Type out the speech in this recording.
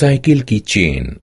Cycle की chain.